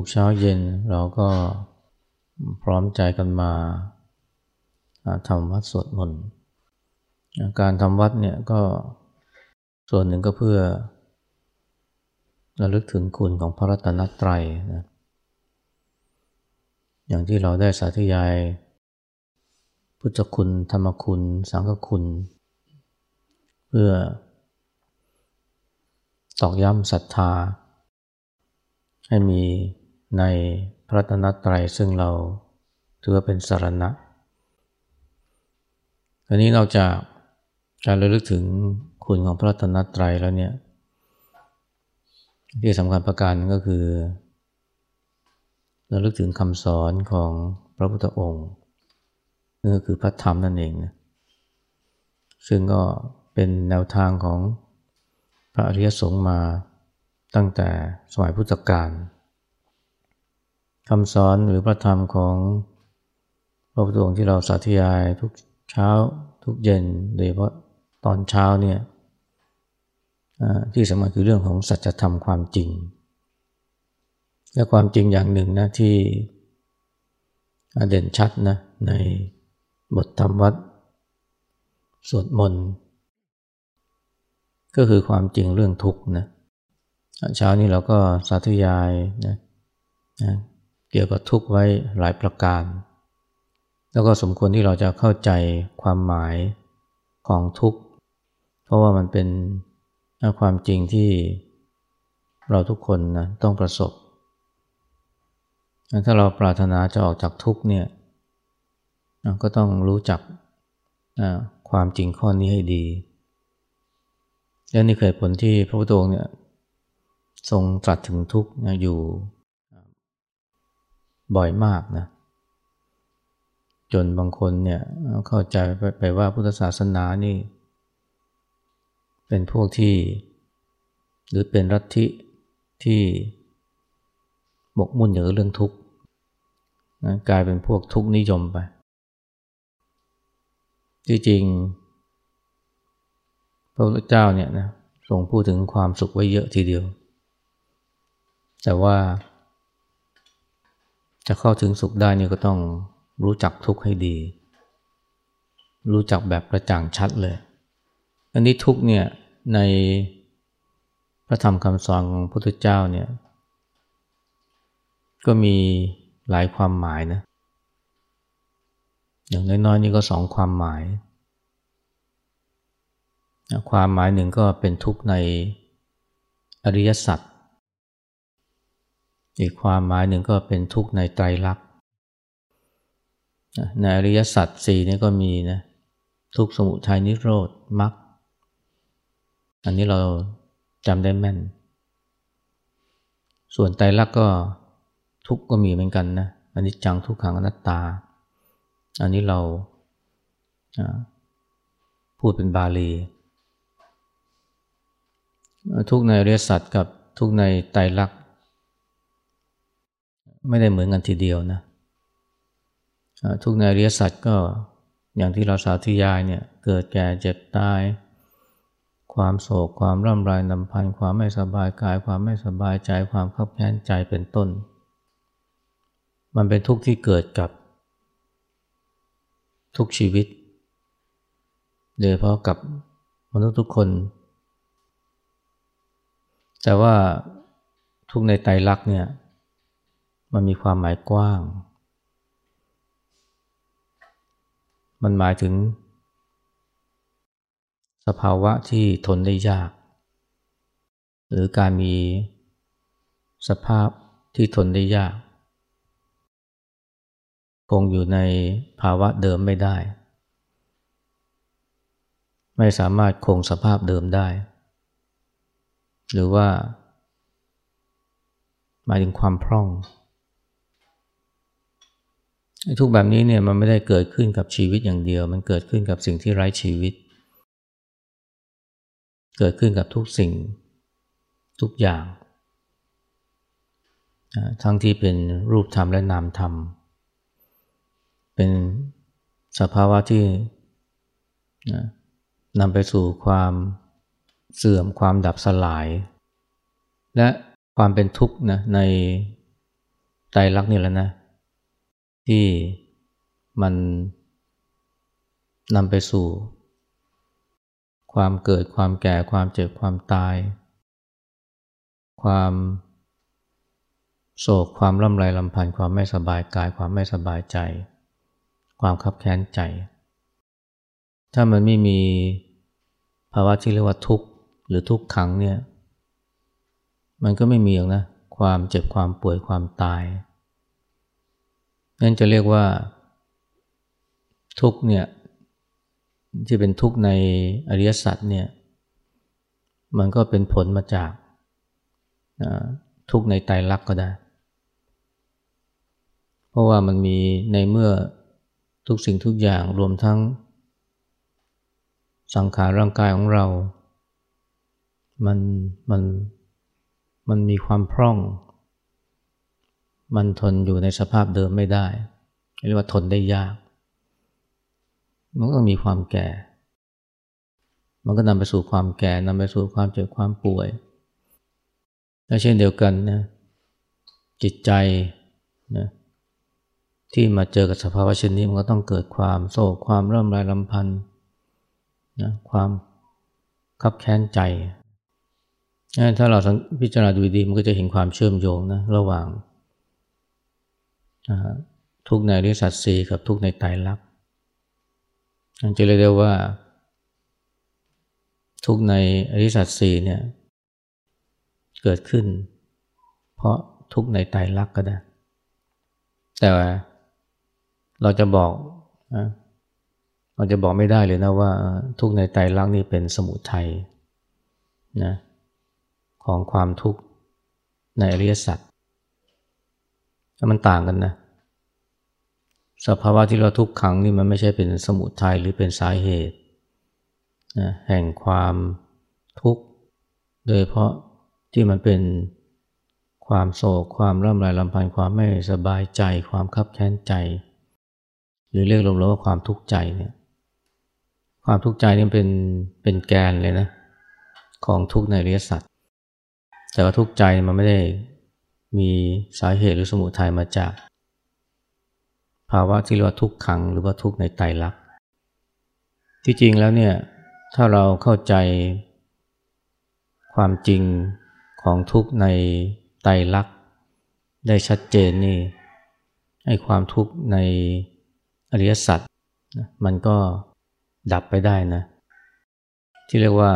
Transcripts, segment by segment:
ทุกเช้าเย็นเราก็พร้อมใจกันมาทำวัดสวดมนต์การทำวัดเนี่ยก็ส่วนหนึ่งก็เพื่อระลึกถึงคุณของพระรัตนตรัยนะอย่างที่เราได้สาธยาย พุทธคุณ ธรรมคุณ สังฆคุณ เพื่อตอกย้ำศรัทธา ให้มี ในพระรัตนตรัยซึ่งเราถือว่าเป็นสารณะ อันนี้เราจะการระลึกถึงคุณของพระรัตนตรัยแล้วเนี่ย ที่สำคัญประการก็คือระลึกถึงคำสอนของพระพุทธองค์นั่นก็คือพระธรรมนั่นเองนะซึ่งก็เป็นแนวทางของพระอริยสงฆ์มาตั้งแต่สมัยพุทธกาล คำสอนหรือพระธรรมของพระพุทธองค์ที่เราสาธยายทุกเช้าทุกเย็นโดยเฉพาะตอนเช้าเนี่ยที่สำคัญคือเรื่องของสัจธรรมความจริง และความจริงอย่างหนึ่งนะที่เด่นชัดนะในบทธรรมวัดสวดมนต์ก็คือความจริงเรื่องทุกข์นะเช้านี้เราก็สาธยายนะนะ เกี่ยวกับทุกข์ไว้หลายประการ แล้วก็สมควรที่เราจะเข้าใจความหมายของทุกข์ เพราะว่ามันเป็นความจริงที่เราทุกคนนะต้องประสบ ถ้าเราปรารถนาจะออกจากทุกข์เนี่ยก็ต้องรู้จักความจริงข้อนี้ให้ดี และนี่เคยผลที่พระพุทธองค์เนี่ยทรงตรัสถึงทุกข์อยู่ บ่อยมากนะ จนบางคนเนี่ยเข้าใจไปว่าพุทธศาสนานี่ เป็นพวกที่ หรือเป็นรัฐิที่หมกมุ่นอยู่กับเรื่องทุกข์นะกลายเป็นพวกทุกข์นิยมไป ที่จริง พระพุทธเจ้าเนี่ยนะทรงพูดถึงความสุขไว้เยอะทีเดียว แต่ว่า จะเข้าถึงสุขได้นี่ก็ต้องรู้จักทุกข์ให้ดี รู้จักแบบประจ่างชัดเลย อันนี้ทุกเนี่ยในพระธรรมคำสอนของพระพุทธเจ้าเนี่ยก็มีหลายความหมายนะ อย่างน้อยๆนี่ก็สองความหมาย ความหมายหนึ่งก็เป็นทุกข์ในอริยสัจ อีกความหมายหนึ่งก็เป็นทุกข์ในไตรลักษณ์ในอริยสัจสี่นี่ก็มีนะทุกสมุทัยนิโรธมรรคอันนี้เราจำได้แม่น ส่วนไตรลักษณ์ก็ทุกก็มีเหมือนกันนะอันนี้จังทุกขังอนัตตา อันนี้เราพูดเป็นบาลี ทุกในเรียสัตกับทุกในไตรลักษณ์ ไม่ได้เหมือนกันทีเดียวนะทุกในเรียสัตก็อย่างที่เราสาธยายเนี่ยเกิดแก่เจ็บตาย ความโศกความร่ำไรนำพันความไม่สบายกาย ความไม่สบายใจความขับแค้นใจเป็นต้น มันเป็นทุกข์ที่เกิดกับทุกชีวิตโดยเฉพาะกับมนุษย์ทุกคน แต่ว่าทุกในไตรลักษณ์เนี่ย มันมีความหมายกว้าง มันหมายถึง สภาวะที่ทนได้ยาก หรือการมีสภาพที่ทนได้ยาก คงอยู่ในภาวะเดิมไม่ได้ ไม่สามารถคงสภาพเดิมได้ หรือว่า หมายถึงความพร่อง ทุกแบบนี้เนี่ยมันไม่ได้เกิดขึ้นกับชีวิตอย่างเดียว มันเกิดขึ้นกับสิ่งที่ไร้ชีวิต เกิดขึ้นกับทุกสิ่งทุกอย่าง ทั้งที่เป็นรูปธรรมและนามธรรม เป็นสภาวะที่นำไปสู่ความเสื่อมความดับสลาย และความเป็นทุกข์นะในไตรลักษณ์นี่แหละนะ ที่มันนำไปสู่ ความเกิดความแก่ความเจ็บความตาย ความโศกความร่ำไรลำพันธ์ความไม่สบายกายความไม่สบายใจ ความคับแค้นใจ ถ้ามันไม่มีภาวะที่เรียกว่าทุกข์หรือทุกขังเนี่ยมันก็ไม่มีหรอกนะความเจ็บความป่วยความตาย นั่นจะเรียกว่า ทุกเนี่ยที่เป็นทุกในอริยสัจเนี่ยมันก็เป็นผลมาจากทุกในไตรลักษณ์ก็ได้ เพราะว่ามันมีในเมื่อทุกสิ่งทุกอย่างรวมทั้ง สังขารร่างกายของเรา มันมันมันมีความพร่อง มันทนอยู่ในสภาพเดิมไม่ได้ เรียกว่าทนได้ยาก มันก็มีความแก่ มันก็นำไปสู่ความแก่นำไปสู่ความเจ็บความป่วยและเช่นเดียวกันนะจิตใจนะที่มาเจอกับสภาวะเช่นนี้มันก็ต้องเกิดความโศกความเริ่มรายลำพันธ์นะความคับแค้นใจ ถ้าเราพิจารณาดูดีมันก็จะเห็นความเชื่อมโยงนะระหว่าง ทุกในริสัตสีกับทุกในไตรลักษณ์จะเรียกได้ว่า ทุกในอริสัตสีเนี่ยเกิดขึ้น เพราะทุกในไตรลักษณ์ก็ได้ แต่เราจะบอกเราจะบอกไม่ได้เลยนะว่า ทุกในไตรลักษณ์นี่เป็นสมุทัยนะของความทุกข์ในอริยสัจ มันต่างกันนะ สภาวะที่เราทุกขังนี่มันไม่ใช่เป็นสมุทัยหรือเป็นสาเหตุนะแห่งความทุกข์ โดยเพราะที่มันเป็นความโศกความร่ำไรลำพันธ์ความไม่สบายใจ ความคับแค้นใจ หรือเรียกรวมๆว่าความทุกข์ใจเนี่ยความทุกข์ใจนี่เป็นเป็นแกนเลยนะ ของทุกข์ในเรียสัตว์แต่ว่าทุกข์ใจมันไม่ได้ มีสาเหตุหรือสมุทัยมาจาก ภาวะที่เรียกว่าทุกขังหรือว่าทุกในไตรลักษณ์ที่จริงแล้วเนี่ยถ้าเราเข้าใจความจริงของทุกขในไตรลักษณ์ได้ชัดเจนนี่ให้ความทุกข์ในอริยสัจมันก็ดับไปได้นะ ที่เรียกว่า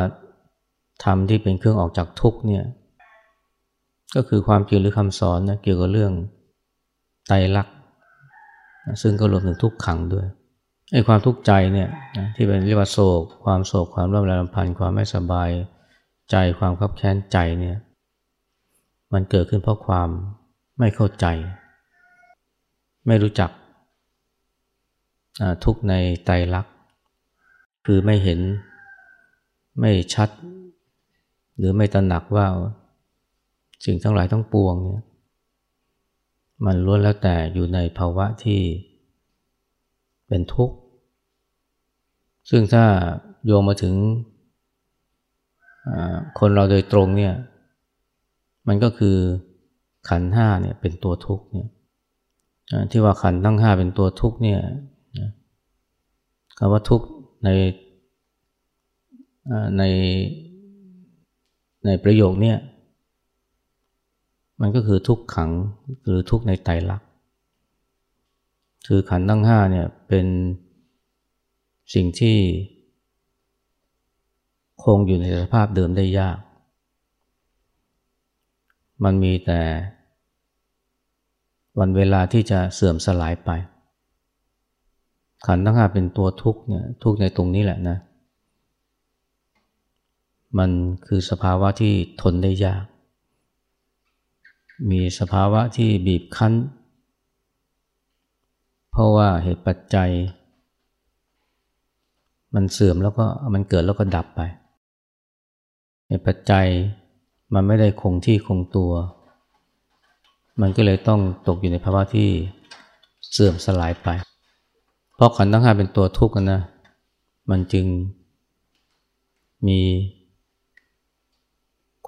ธรรมที่เป็นเครื่องออกจากทุกเนี่ย ก็คือความจริงหรือคำสอนนะเกี่ยวกับเรื่องไตรลักษณ์ซึ่งก็รวมถึงทุกขังด้วยไอ้ความทุกข์ใจเนี่ยที่เป็นเรียกว่าโศก ความโศกความร่ำไรลำพันธ์ความไม่สบายใจความคับแค้นใจเนี่ยมันเกิดขึ้นเพราะความไม่เข้าใจ ไม่รู้จักทุกในไตรลักษณ์คือไม่เห็นไม่ชัด หรือไม่ตระหนักว่า สิ่งทั้งหลายทั้งปวงเนี่ยมันล้วนแล้วแต่อยู่ในภาวะที่เป็นทุกข์ ซึ่งถ้าโยงมาถึงคนเราโดยตรงเนี่ย มันก็คือขันห้าเนี่ยเป็นตัวทุกข์เนี่ยที่ว่าขันทั้งห้าเป็นตัวทุกข์เนี่ยคำว่าทุกข์ในในในประโยคนี้ มันก็คือทุกขังหรือทุกในไตรลักษณ์คือขันธ์ทั้งห้าเนี่ยเป็นสิ่งที่คงอยู่ในสภาพเดิมได้ยาก มันมีแต่วันเวลาที่จะเสื่อมสลายไป ขันธ์ทั้งห้าเป็นตัวทุกเนี่ยทุกในตรงนี้แหละนะ มันคือสภาวะที่ทนได้ยาก มีสภาวะที่บีบคั้น เพราะว่าเหตุปัจจัย มันเสื่อมแล้วก็มันเกิดแล้วก็ดับไป เหตุปัจจัยมันไม่ได้คงที่คงตัว มันก็เลยต้องตกอยู่ในภาวะที่เสื่อมสลายไป เพราะขันธ์ทั้งห้าเป็นตัวทุกข์นะ มันจึงมี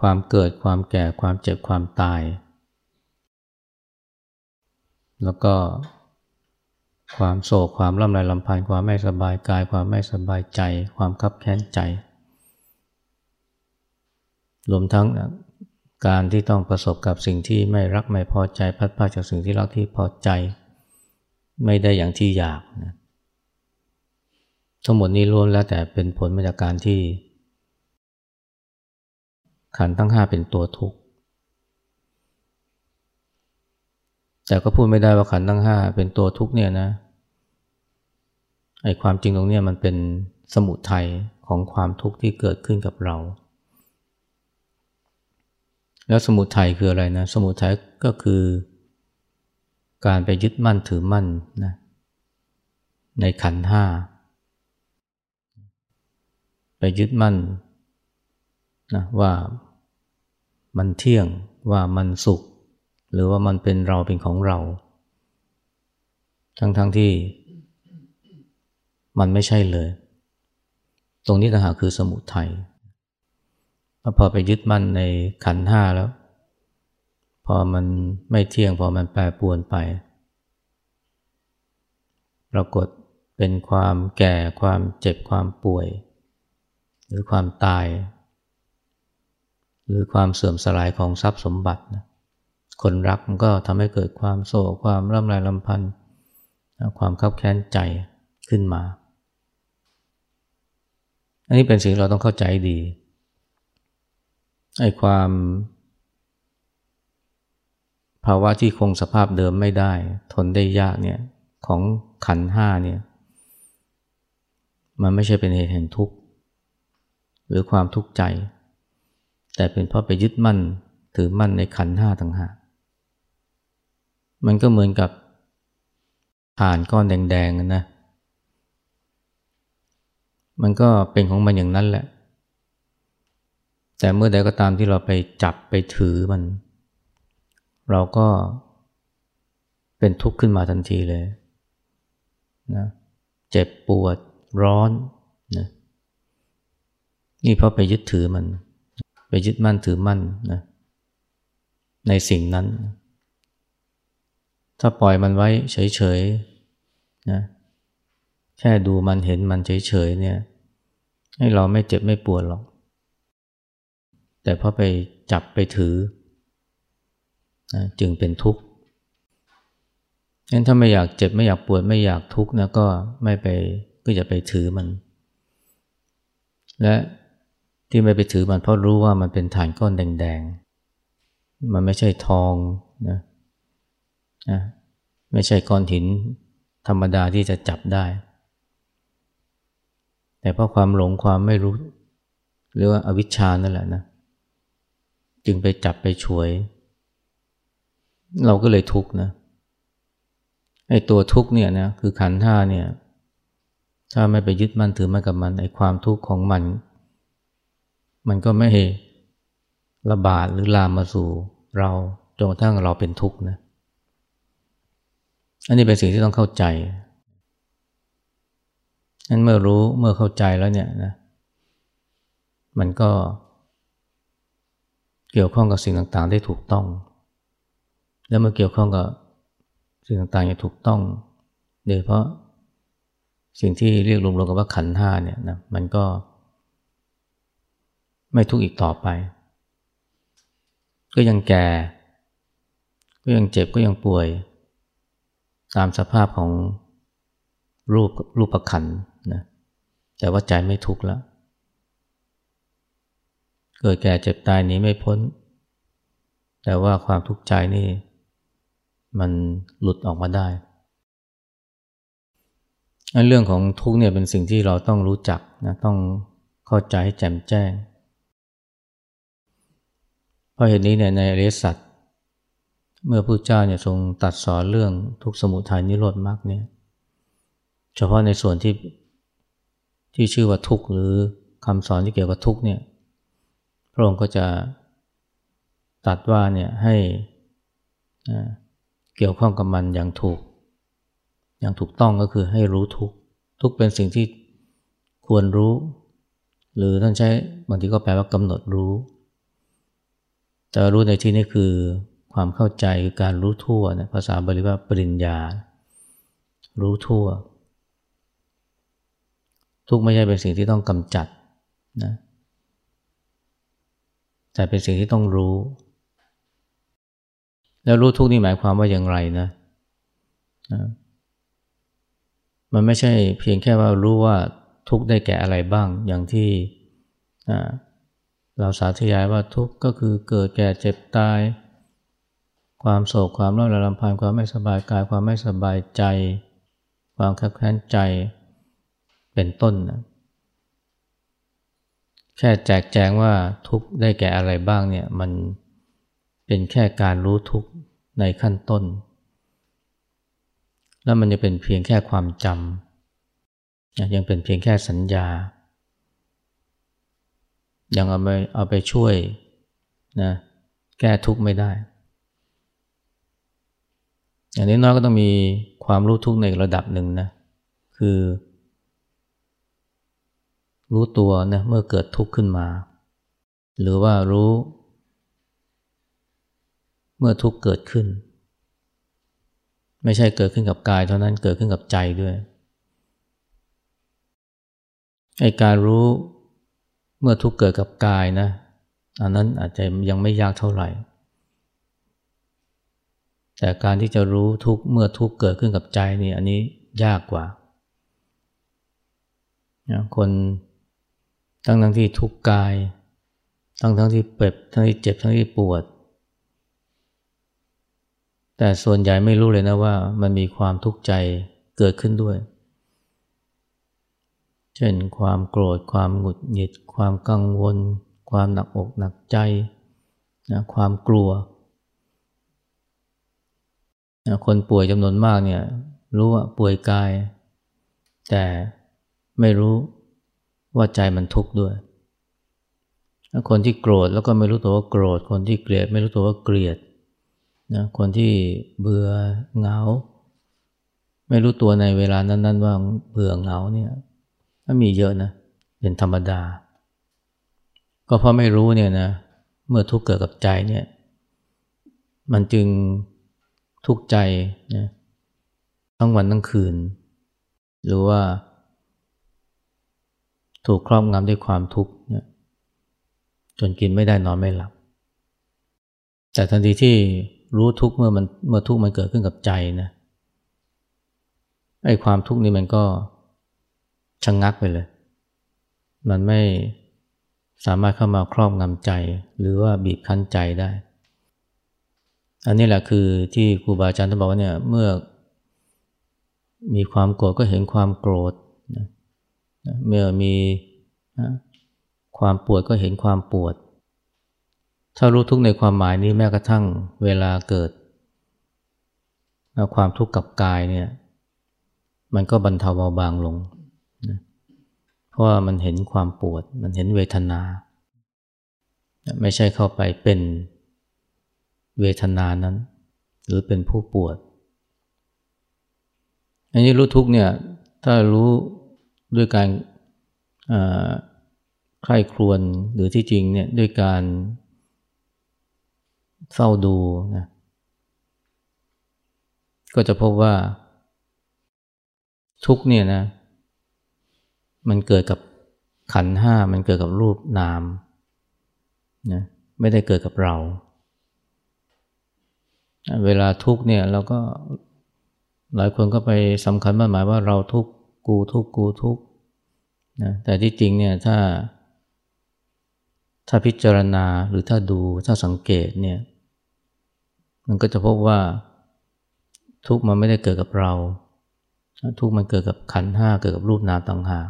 ความเกิดความแก่ความเจ็บความตาย แล้วก็ความโศกความร่ำไรลำพันธ์ความไม่สบายกาย ความไม่สบายใจ ความคับแค้นใจ รวมทั้งการที่ต้องประสบกับสิ่งที่ไม่รักไม่พอใจพัดพาจากสิ่งที่รักที่พอใจ ไม่ได้อย่างที่อยากนะทั้งหมดนี้ล้วนแล้วแต่เป็นผลมาจากการที่ ขันทั้งห้าเป็นตัวทุกข์ แต่ก็พูดไม่ได้ว่าขันทั้งห้าเป็นตัวทุกเนี่ยนะไอ้ความจริงตรงนี้มันเป็นสมุทัยของความทุกข์ที่เกิดขึ้นกับเรา แล้วสมุทัยคืออะไรนะ สมุทัยก็คือการไปยึดมั่นถือมั่นนะในขันห้าไปยึดมั่นนะว่ามันเที่ยงว่ามันสุข หรือว่ามันเป็นเราเป็นของเรา ทั้งๆทที่ มันไม่ใช่เลย ตรงนี้ต่างหากคือสมุทัยพอไปยึดมั่นในขันห้าแล้ว พอมันไม่เที่ยง พอมันแปรปวนไป ปรากฏเป็นความแก่ความเจ็บความป่วย หรือความตาย หรือความเสื่อมสลายของทรัพย์สมบัติ คนรักมันก็ทำให้เกิดความโศกความร่ำไรลำพันธ์ความคับแค้นใจขึ้นมา อันนี้เป็นสิ่งเราต้องเข้าใจดีไอ้ความ ภาวะที่คงสภาพเดิมไม่ได้ ทนได้ยากเนี่ยของขันห้าเนี่ยมันไม่ใช่เป็นเหตุแห่งทุกข์ หรือความทุกข์ใจ แต่เป็นเพราะไปยึดมั่นถือมั่นในขันห้าต่างหาก มันก็เหมือนกับผ่านก้อนแดงๆนะ มันก็เป็นของมันอย่างนั้นแหละ แต่เมื่อใดก็ตามที่เราไปจับไปถือมัน เราก็เป็นทุกข์ขึ้นมาทันทีเลยนะเจ็บปวดร้อนนะนี่เพราะไปยึดถือมัน ไปยึดมั่นถือมั่นนะในสิ่งนั้น ถ้าปล่อยมันไว้เฉยๆนะแค่ดูมันเห็นมันเฉยๆเนี่ย ให้เราไม่เจ็บไม่ปวดหรอก แต่พอไปจับไปถือนะจึงเป็นทุกข์งั้นถ้าไม่อยากเจ็บไม่อยากปวดไม่อยากทุกข์นะก็ไม่ไปก็อย่าไปถือมัน และที่ไม่ไปถือมันเพราะรู้ว่ามันเป็นฐานก้อนแดงๆ มันไม่ใช่ทองนะ นะไม่ใช่ก้อนหินธรรมดาที่จะจับได้ แต่เพราะความหลงความไม่รู้ หรือว่าอวิชชานั่นแหละนะ จึงไปจับไปช่วย เราก็เลยทุกข์นะไอ้ตัวทุกข์เนี่ยนะคือขันธ์ห้าเนี่ย ถ้าไม่ไปยึดมั่นถือมั่นกับมันไอ้ความทุกข์ของมัน มันก็ไม่ระบาดหรือลามมาสู่เราจนกระทั่งเราเป็นทุกข์นะ อันนี้เป็นสิ่งที่ต้องเข้าใจนั้นเมื่อรู้เมื่อเข้าใจแล้วเนี่ยนะ มันก็ เกี่ยวข้องกับสิ่งต่างๆ ได้ถูกต้อง แล้วเมื่อเกี่ยวข้องกับสิ่งต่างๆอย่างถูกต้องโดยเพราะสิ่งที่เรียกรวมๆกันว่าขันธ์ห้าเนี่ยนะมันก็ ไม่ทุกข์อีกต่อไป ก็ยังแก่ ก็ยังเจ็บก็ยังป่วย ตามสภาพของรูปรูปประขันนะแต่ว่าใจไม่ทุกข์แล้ว เกิดแก่เจ็บตายนี้ไม่พ้น แต่ว่าความทุกข์ใจนี่ มันหลุดออกมาได้เรื่องของทุกข์เนี่ยเป็นสิ่งที่เราต้องรู้จักนะต้องเข้าใจให้แจ่มแจ้ง เพราะเหตุนี้เนี่ยในอริยสัจ เมื่อพระเจ้าเนี่ยทรงตัดสอนเรื่องทุกสมุทัยนิโรธมรรคเนี่ยเฉพาะในส่วนที่ที่ชื่อว่าทุกข์หรือคำสอนที่เกี่ยวกับทุกข์เนี่ยพระองค์ก็จะตัดว่าเนี่ยให้เกี่ยวข้องกับมันอย่างถูก อย่างถูกต้องก็คือให้รู้ทุกทุกเป็นสิ่งที่ควรรู้ หรือท่านใช้บางทีก็แปลว่ากำหนดรู้ แต่รู้ในที่นี้คือ ความเข้าใจคือการรู้ทั่วนะภาษาบาลีว่าปริญญา รู้ทั่ว ทุกไม่ใช่เป็นสิ่งที่ต้องกำจัดนะแต่เป็นสิ่งที่ต้องรู้ แล้วรู้ทุกนี่หมายความว่าอย่างไรนะนะมันไม่ใช่เพียงแค่ว่ารู้ว่าทุกได้แก่อะไรบ้าง อย่างที่เราสาธยายว่าทุกก็คือเกิดแก่เจ็บตาย ความโศกความร้อนรำพันความไม่สบายกาย ความไม่สบายใจ ความขับแค้นใจเป็นต้นนะแค่แจกแจงว่าทุกได้แก่อะไรบ้างเนี่ยมันเป็นแค่การรู้ทุกในขั้นต้น แล้วมันจะเป็นเพียงแค่ความจำยังเป็นเพียงแค่สัญญา ยังเอาไปเอาไปช่วยนะแก้ทุกข์ไม่ได้ อย่างนี้น้อยก็ต้องมีความรู้ทุกข์ในระดับหนึ่งนะ คือ รู้ตัวนะเมื่อเกิดทุกข์ขึ้นมา หรือว่ารู้ เมื่อทุกข์เกิดขึ้น ไม่ใช่เกิดขึ้นกับกายเท่านั้นเกิดขึ้นกับใจด้วยไอการรู้เมื่อทุกข์เกิดกับกายนะอันนั้นอาจจะยังไม่ยากเท่าไหร่ แต่การที่จะรู้ทุกเมื่อทุกเกิดขึ้นกับใจนี่อันนี้ยากกว่าคนทั้งทั้งที่ทุกข์กาย ทั้งทั้งที่เจ็บทั้งที่เจ็บทั้งที่ปวด แต่ส่วนใหญ่ไม่รู้เลยนะว่ามันมีความทุกข์ใจเกิดขึ้นด้วย เช่นความโกรธ ความหงุดหงิด ความกังวล ความหนักอกหนักใจนะความกลัว คนป่วยจำนวนมากเนี่ยรู้ว่าป่วยกาย แต่ไม่รู้ว่าใจมันทุกข์ด้วย คนที่โกรธแล้วก็ไม่รู้ตัวว่าโกรธ คนที่เกลียดไม่รู้ตัวว่าเกลียดนะคนที่เบื่อเหงา ไม่รู้ตัวในเวลานั้นๆว่าเบื่อเหงาเนี่ยก็มีเยอะนะเป็นธรรมดา ก็เพราะไม่รู้เนี่ยนะเมื่อทุกข์เกิดกับใจเนี่ย มันจึง ทุกข์ใจนะทั้งวันทั้งคืน หรือว่า ถูกครอบงำด้วยความทุกข์เนี่ยจนกินไม่ได้นอนไม่หลับ แต่ทันทีที่รู้ทุกข์เมื่อมันเมื่อทุกข์มันเกิดขึ้นกับใจนะไอ้ความทุกข์นี้มันก็ชะงงักไปเลย มันไม่สามารถเข้ามาครอบงำใจ หรือว่าบีบคั้นใจได้ อันนี้แหละคือที่ครูบาอาจารย์ท่านบอกว่าเนี่ยเมื่อมีความโกรธก็เห็นความโกรธนะเมื่อมีความปวดก็เห็นความปวด ถ้ารู้ทุกในความหมายนี้แม้กระทั่งเวลาเกิด ความทุกข์กับกายเนี่ยมันก็บรรเทาเบาบางลงนะเพราะว่ามันเห็นความปวด มันเห็นเวทนา ไม่ใช่เข้าไปเป็น เวทนานั้น หรือเป็นผู้ปวด อันนี้รู้ทุกเนี่ยถ้ารู้ด้วยการใคร่ครวญหรือที่จริงเนี่ยด้วยการเฝ้าดูนะก็จะพบว่า ทุกเนี่ยนะ มันเกิดกับขันห้ามันเกิดกับรูปนามนะไม่ได้เกิดกับเรา เวลาทุกเนี่ยเราก็หลายคนก็ไปสำคัญมากหมายว่าเราทุกกูทุกกูทุกนะแต่ที่จริงเนี่ยถ้า ถ้าพิจารณาหรือถ้าดูถ้าสังเกตเนี่ยมันก็จะพบว่าทุกมันไม่ได้เกิดกับเรา ทุกมันเกิดกับขันห้าเกิดกับรูปนามต่างหาก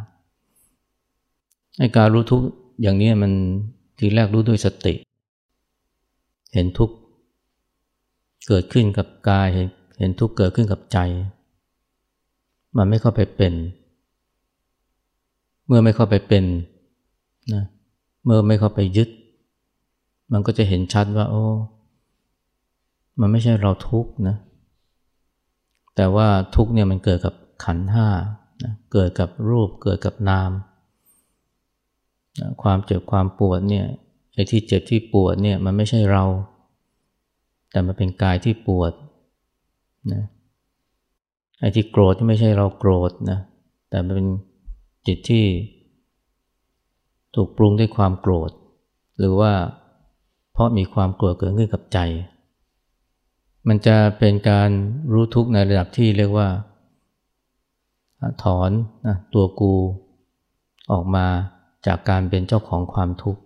ในการรู้ทุกอย่างนี้มันทีแรกรู้ด้วยสติ เห็นทุก เกิดขึ้นกับกายเห็นเห็นทุกเกิดขึ้นกับใจ มันไม่เข้าไปเป็น เมื่อไม่เข้าไปเป็นนะเมื่อไม่เข้าไปยึด มันก็จะเห็นชัดว่า โอ้ มันไม่ใช่เราทุกข์นะ แต่ว่าทุกข์เนี่ยมันเกิดกับขันห้านะเกิดกับรูปเกิดกับนามนะความเจ็บความปวดเนี่ยไอ้ที่เจ็บที่ปวดเนี่ยมันไม่ใช่เรา แต่มันเป็นกายที่ปวดนะไอ้ที่โกรธที่ไม่ใช่เราโกรธนะแต่มันเป็นจิตที่ ถูกปรุงด้วยความโกรธ หรือว่าเพราะมีความกลัวเกิดขึ้นกับใจ มันจะเป็นการรู้ทุกข์ในระดับที่เรียกว่า ถอนนะตัวกูออกมาจากการเป็นเจ้าของความทุกข์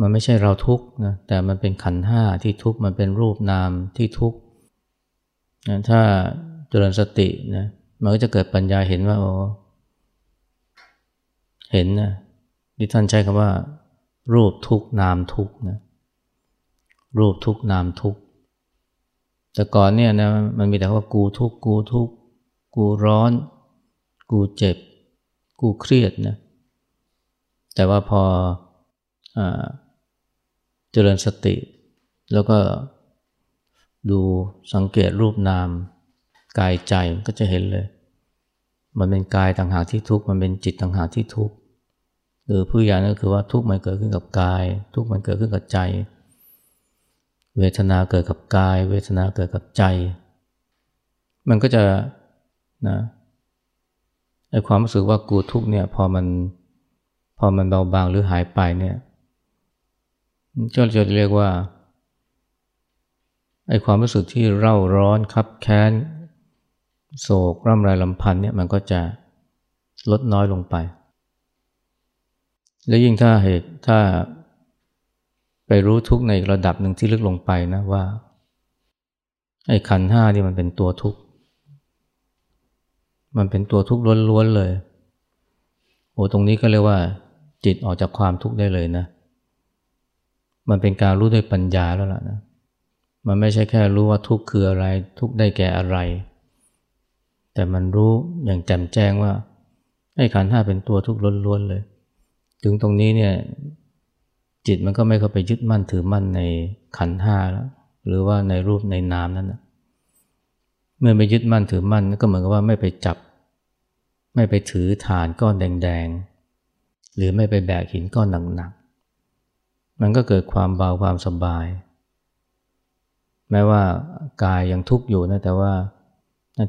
มันไม่ใช่เราทุกข์นะแต่มันเป็นขันห้าที่ทุกข์มันเป็นรูปนามที่ทุกข์นะถ้าเจริญสตินะมันก็จะเกิดปัญญาเห็นว่าโอ้เห็นนะที่ท่านใช้คำว่า รูปทุกนามทุกนะรูปทุกนามทุกแต่ก่อนเนี่ยนะมันมีแต่ว่ากูทุกกูทุกกูร้อน กูเจ็บ กูเครียดนะแต่ว่าพออ เจริญสติ แล้วก็ดูสังเกตรูปนาม กายใจก็จะเห็นเลย มันเป็นกายต่างหากที่ทุกข์มันเป็นจิตต่างหากที่ทุกข์หรือผู้อย่างก็คือว่าทุกข์มันเกิดขึ้นกับกาย ทุกข์มันเกิดขึ้นกับใจ เวทนาเกิดกับกาย เวทนาเกิดกับใจ มันก็จะนะไอความรู้สึกว่ากูทุกข์เนี่ยพอมันพอมันเบาบางหรือหายไปเนี่ย ก็จะเรียกว่าไอความรู้สึกที่เร่าร้อนคับแค้น โศกร่ำไรลำพันธ์เนี่ยมันก็จะลดน้อยลงไป แล้วยิ่งถ้าเหตุถ้าไปรู้ทุกข์ในระดับหนึ่งที่ลึกลงไปนะว่าไอ้ขันห้านี่มันเป็นตัวทุกข์ มันเป็นตัวทุกข์ล้วนๆเลย โอ้ตรงนี้ก็เรียกว่า จิตออกจากความทุกข์ได้เลยนะ มันเป็นการรู้ด้วยปัญญาแล้วล่ะนะ มันไม่ใช่แค่รู้ว่าทุกข์คืออะไร ทุกข์ได้แก่อะไร แต่มันรู้อย่างแจ่มแจ้งว่าไอ้ขันห้าเป็นตัวทุกข์ล้วนๆเลย ถึงตรงนี้เนี่ย จิตมันก็ไม่เข้าไปยึดมั่นถือมั่นในขันห้าแล้วหรือว่าในรูปในนามนั้นนะเมื่อไม่ยึดมั่นถือมั่นก็เหมือนกับว่าไม่ไปจับ ไม่ไปถือฐานก้อนแดงๆ หรือไม่ไปแบกหินก้อนหนักๆ มันก็เกิดความเบาความสบาย แม้ว่ากายยังทุกข์อยู่นะแต่ว่า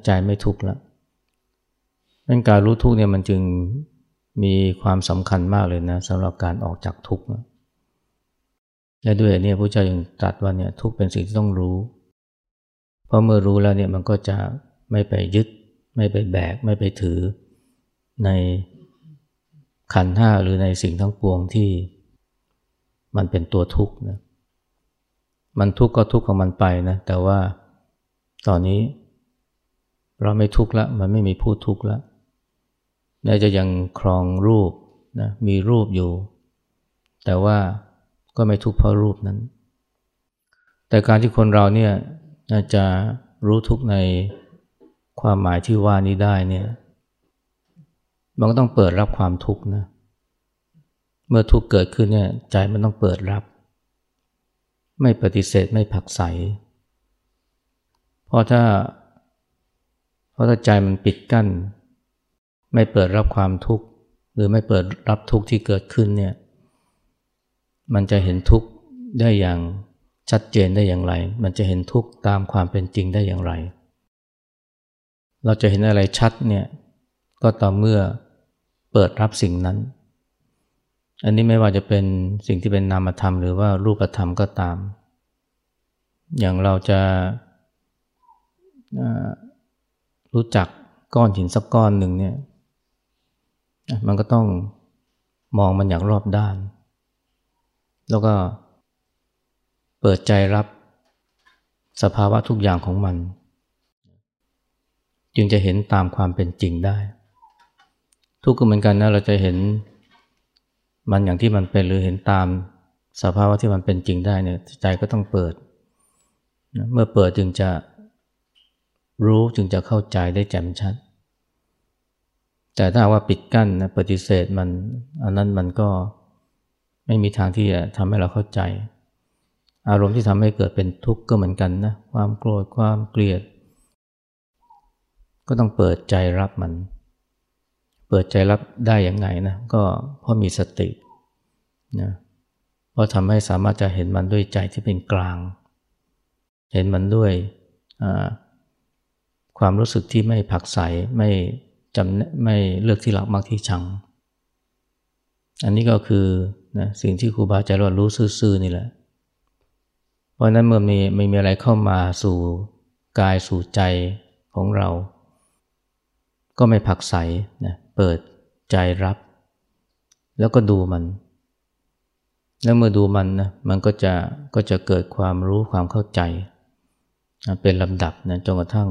ใจไม่ทุกข์แล้วนั่นการรู้ทุกข์เนี่ยมันจึงมีความสำคัญมากเลยนะสำหรับการออกจากทุกข์และด้วยเนี่ยพระเจ้ายังตรัสว่าเนี่ยทุกข์เป็นสิ่งที่ต้องรู้ เพราะเมื่อรู้แล้วเนี่ยมันก็จะไม่ไปยึด ไม่ไปแบก ไม่ไปถือในขันห้าหรือในสิ่งทั้งปวงที่ มันเป็นตัวทุกข์นะมันทุกข์ก็ทุกข์ของมันไปนะแต่ว่าตอนนี้เราไม่ทุกข์ละมันไม่มีผู้ทุกข์ละแม้จะยังครองรูปนะมีรูปอยู่ แต่ว่าก็ไม่ทุกข์เพราะรูปนั้น แต่การที่คนเราเนี่ยจะรู้ทุกข์ในความหมายที่ว่านี้ได้เนี่ยมันก็ต้องเปิดรับความทุกข์นะเเมื่อทุกข์เกิดขึ้นเนี่ยใจมันต้องเปิดรับ ไม่ปฏิเสธไม่ผักใส เพราะถ้า เพราะถ้าใจมันปิดกั้น ไม่เปิดรับความทุกข์หรือไม่เปิดรับทุกข์ที่เกิดขึ้นเนี่ย มันจะเห็นทุกข์ได้อย่างชัดเจนได้อย่างไร มันจะเห็นทุกข์ตามความเป็นจริงได้อย่างไร เราจะเห็นอะไรชัดเนี่ย ก็ต่อเมื่อเปิดรับสิ่งนั้น อันนี้ไม่ว่าจะเป็นสิ่งที่เป็นนามธรรมหรือว่ารูปธรรมก็ตาม อย่างเราจะรู้จักก้อนหินสักก้อนหนึ่งเนี่ย มันก็ต้องมองมันอย่างรอบด้าน แล้วก็เปิดใจรับสภาวะทุกอย่างของมัน จึงจะเห็นตามความเป็นจริงได้ ทุกข์ก็เหมือนกันนะเราจะเห็น มันอย่างที่มันเป็นหรือเห็นตามสภาวะที่มันเป็นจริงได้เนี่ยใจก็ต้องเปิดเมื่อเปิดจึงจะรู้จึงจะเข้าใจได้แจ่มชัด แต่ถ้าว่าปิดกั้นนะปฏิเสธมันอันนั้นมันก็ไม่มีทางที่จะทำให้เราเข้าใจ อารมณ์ที่ทำให้เกิดเป็นทุกข์ก็เหมือนกันนะความโกรธความเกลียด ก็ต้องเปิดใจรับมัน เปิดใจรับได้อย่างไงนะก็เพราะมีสตินะเพราะทำให้สามารถจะเห็นมันด้วยใจที่เป็นกลาง เห็นมันด้วยความรู้สึกที่ไม่ผักใสไม่จำไม่เลือกที่หลักมากที่ชัง อันนี้ก็คือนะสิ่งที่ครูบาอาจารย์รู้ซื่อๆนี่แหละ เพราะนั้นเมื่อมีไม่มีอะไรเข้ามาสู่กายสู่ใจของเรา ก็ไม่ผักใสนะ เปิดใจรับ แล้วก็ดูมัน แล้วเมื่อดูมันนะมันก็จะก็จะเกิดความรู้ความเข้าใจ เป็นลำดับนะจนกระทั่ง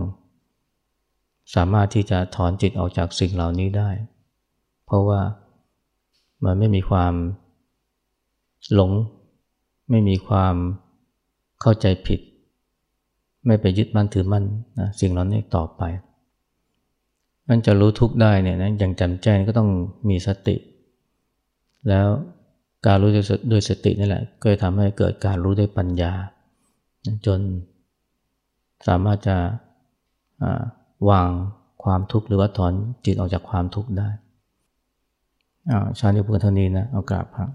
สามารถที่จะถอนจิตออกจากสิ่งเหล่านี้ได้ เพราะว่ามันไม่มีความหลง ไม่มีความเข้าใจผิด ไม่ไปยึดมั่นถือมั่นนะสิ่งเหล่านี้ต่อไป มันจะรู้ทุกได้เนี่ยนะอย่างจำแจ้งก็ต้องมีสติ แล้วการรู้ด้วยสตินี่แหละก็จะทำให้เกิดการรู้ด้วยปัญญา จนสามารถจะวางความทุกข์หรือว่าถอนจิตออกจากความทุกข์ได้ชาติพุทธเท่านี้นะเอากราบครับ